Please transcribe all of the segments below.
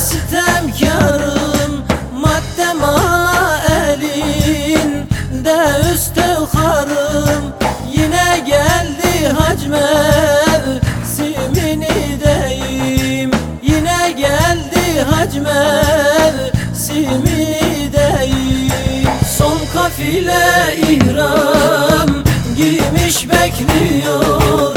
sitemkarım Maddem ala elinde üstevharım Yine geldi hac mevsimini deyim Yine geldi hac mevsimini deyim Son kafile ihram giymiş bekliyor.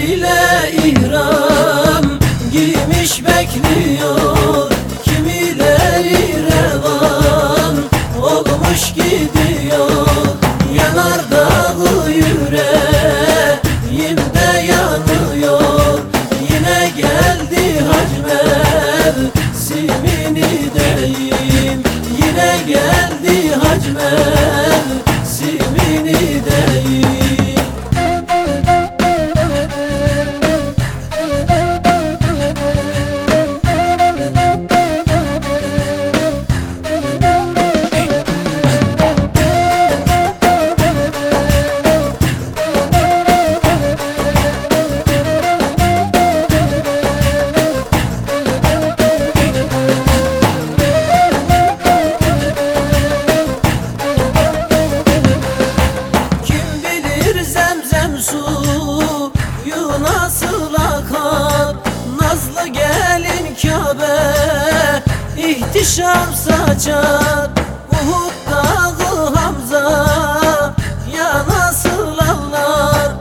Kafile ihram giymiş bekliyor. Kimileri revan olmuş gidiyor. Yanardağı yüreğimde yanıyor. Yine geldi hacmev simini deyim Yine geldi ihtişam saçar Uhud dağı Hamza. Ya nasıl ağlar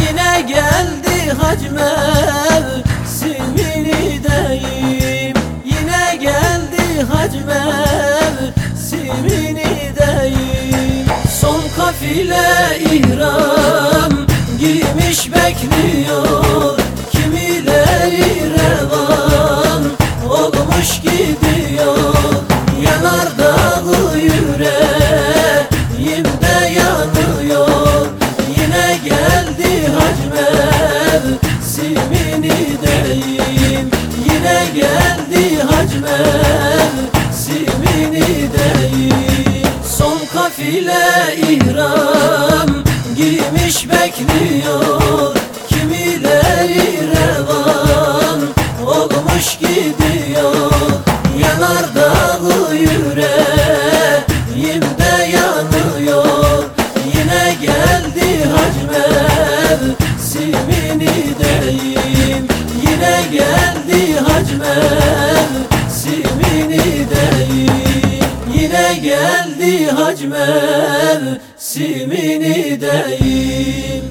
Yine geldi hacmev simini deyim Yine geldi hacmev simini deyim. Son kafile ihram giymiş bekliyor. Kimileri revan olmuş gidiyor yüreğimde yanıyor. Yine geldi hacmev simini deyim. Yine geldi hacmev simini deyim. Son kafile ihram giymiş bekliyor. Kimileri revan olmuş gidiyor. Yanardağı yüreğimde geldi hacmev simini deyim